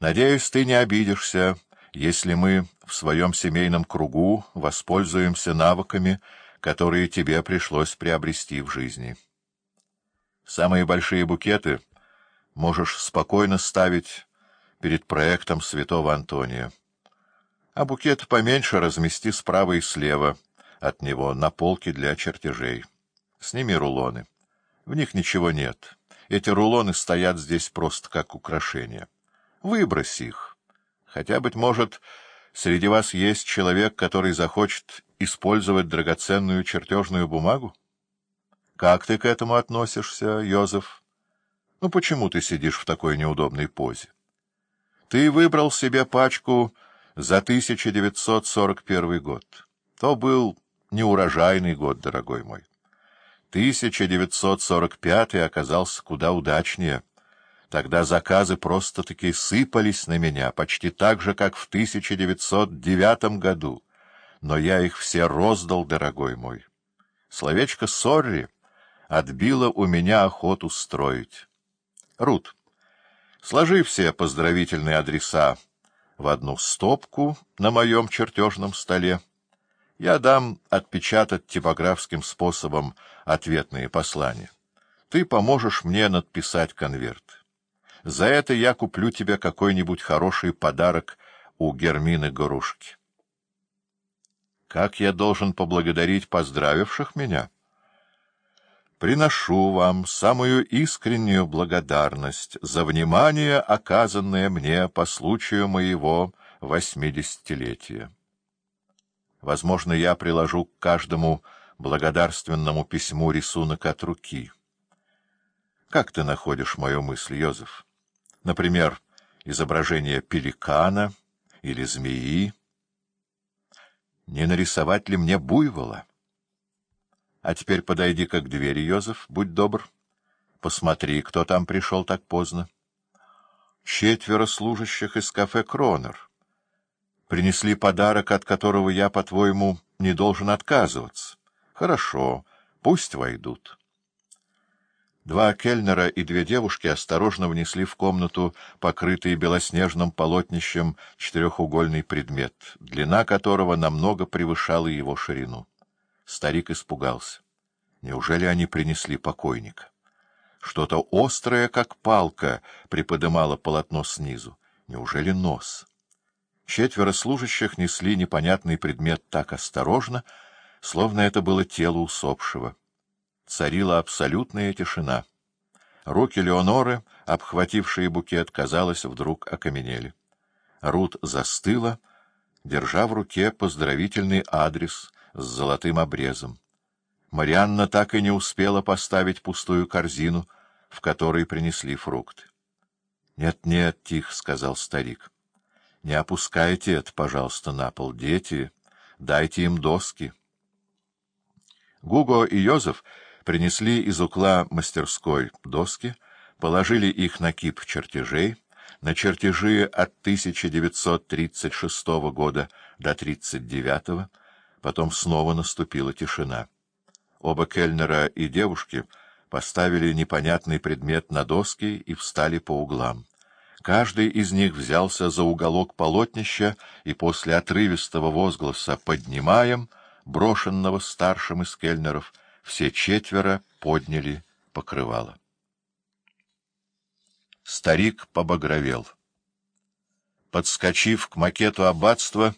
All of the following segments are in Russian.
Надеюсь, ты не обидишься, если мы в своем семейном кругу воспользуемся навыками, которые тебе пришлось приобрести в жизни. Самые большие букеты можешь спокойно ставить перед проектом святого Антония. А букет поменьше размести справа и слева от него на полке для чертежей. Сними рулоны. В них ничего нет. Эти рулоны стоят здесь просто как украшения. Выбрось их. Хотя, быть может, среди вас есть человек, который захочет использовать драгоценную чертежную бумагу? Как ты к этому относишься, Йозеф? Ну, почему ты сидишь в такой неудобной позе? Ты выбрал себе пачку за 1941 год. То был неурожайный год, дорогой мой. 1945 оказался куда удачнее — Тогда заказы просто-таки сыпались на меня, почти так же, как в 1909 году. Но я их все роздал, дорогой мой. Словечко «сорри» отбило у меня охоту строить. Рут, сложи все поздравительные адреса в одну стопку на моем чертежном столе. Я дам отпечатать типографским способом ответные послания. Ты поможешь мне надписать конверт. За это я куплю тебе какой-нибудь хороший подарок у Гермины Горушки. Как я должен поблагодарить поздравивших меня? Приношу вам самую искреннюю благодарность за внимание, оказанное мне по случаю моего восьмидесятилетия. Возможно, я приложу к каждому благодарственному письму рисунок от руки. Как ты находишь мою мысль, Йозеф? Например, изображение пеликана или змеи. Не нарисовать ли мне буйвола? А теперь подойди-ка к двери, Йозеф, будь добр. Посмотри, кто там пришел так поздно. Четверо служащих из кафе «Кронер». Принесли подарок, от которого я, по-твоему, не должен отказываться. Хорошо, пусть войдут. Два кельнера и две девушки осторожно внесли в комнату покрытый белоснежным полотнищем четырехугольный предмет, длина которого намного превышала его ширину. Старик испугался. Неужели они принесли покойника? Что-то острое, как палка, приподымало полотно снизу. Неужели нос? Четверо служащих несли непонятный предмет так осторожно, словно это было тело усопшего царила абсолютная тишина. Руки Леоноры, обхватившие букет, казалось, вдруг окаменели. Рут застыла, держа в руке поздравительный адрес с золотым обрезом. Марианна так и не успела поставить пустую корзину, в которой принесли фрукты. «Нет, — Нет-нет, — тихо сказал старик, — не опускайте это, пожалуйста, на пол, дети, дайте им доски. Гуго и Йозеф принесли из угла мастерской доски, положили их на кип чертежей, на чертежи от 1936 года до 1939, потом снова наступила тишина. Оба кельнера и девушки поставили непонятный предмет на доски и встали по углам. Каждый из них взялся за уголок полотнища и после отрывистого возгласа «поднимаем», брошенного старшим из кельнеров, — все четверо подняли покрывало. Старик побагровел. Подскочив к макету аббатства,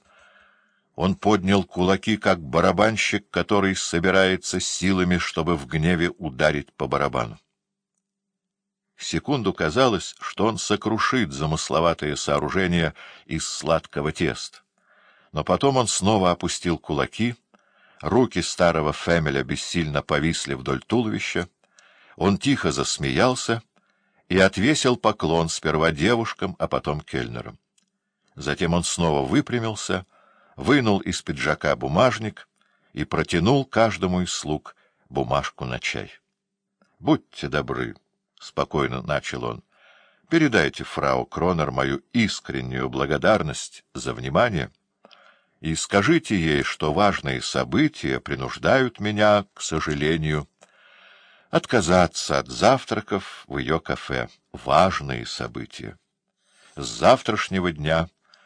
он поднял кулаки, как барабанщик, который собирается силами, чтобы в гневе ударить по барабану. Секунду казалось, что он сокрушит замысловатое сооружение из сладкого теста. Но потом он снова опустил кулаки — Руки старого Фемеля бессильно повисли вдоль туловища. Он тихо засмеялся и отвесил поклон сперва девушкам, а потом кельнерам. Затем он снова выпрямился, вынул из пиджака бумажник и протянул каждому из слуг бумажку на чай. — Будьте добры, — спокойно начал он, — передайте фрау Кронер мою искреннюю благодарность за внимание — и скажите ей, что важные события принуждают меня, к сожалению, отказаться от завтраков в ее кафе. Важные события. с завтрашнего дня